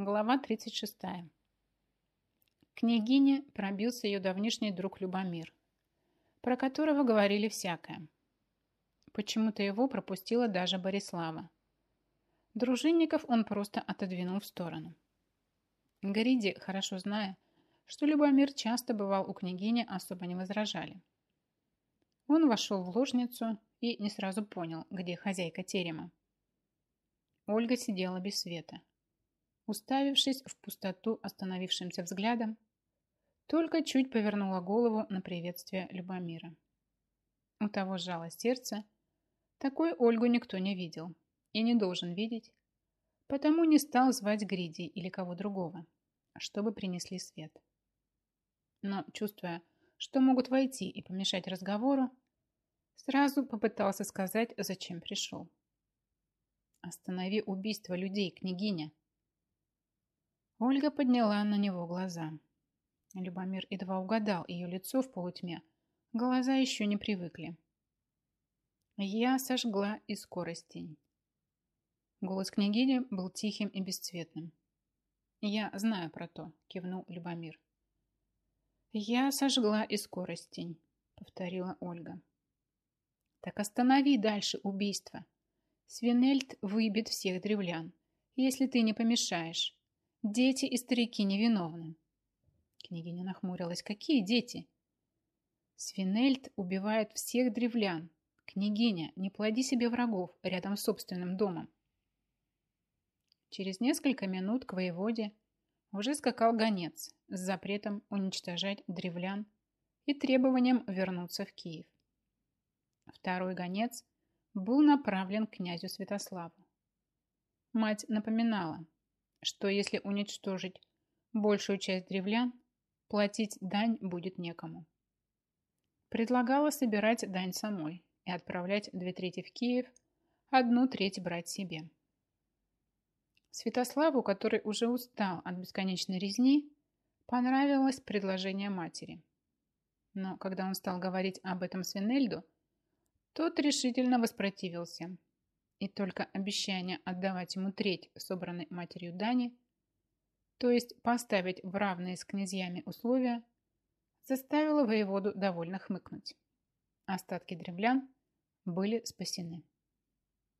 Глава 36. Княгине пробился ее давнишний друг Любомир, про которого говорили всякое. Почему-то его пропустила даже Борислава. Дружинников он просто отодвинул в сторону. Гориди, хорошо зная, что Любомир часто бывал у княгини, особо не возражали. Он вошел в ложницу и не сразу понял, где хозяйка терема. Ольга сидела без света уставившись в пустоту остановившимся взглядом, только чуть повернула голову на приветствие Любомира. У того сжало сердце. Такой Ольгу никто не видел и не должен видеть, потому не стал звать Гриди или кого другого, чтобы принесли свет. Но, чувствуя, что могут войти и помешать разговору, сразу попытался сказать, зачем пришел. «Останови убийство людей, княгиня!» Ольга подняла на него глаза. Любомир едва угадал ее лицо в полутьме. Глаза еще не привыкли. Я сожгла и скоростень. Голос княгини был тихим и бесцветным. «Я знаю про то», — кивнул Любомир. «Я сожгла и скоростень», — повторила Ольга. «Так останови дальше убийство. Свинельд выбит всех древлян, если ты не помешаешь. Дети и старики невиновны. Княгиня нахмурилась. Какие дети? Свинельд убивает всех древлян. Княгиня, не плоди себе врагов рядом с собственным домом. Через несколько минут к воеводе уже скакал гонец с запретом уничтожать древлян и требованием вернуться в Киев. Второй гонец был направлен к князю Святославу. Мать напоминала, что если уничтожить большую часть древлян, платить дань будет некому. Предлагала собирать дань самой и отправлять две трети в Киев, одну треть брать себе. Святославу, который уже устал от бесконечной резни, понравилось предложение матери. Но когда он стал говорить об этом Свинельду, тот решительно воспротивился – и только обещание отдавать ему треть собранной матерью дани, то есть поставить в равные с князьями условия, заставило воеводу довольно хмыкнуть. Остатки древлян были спасены.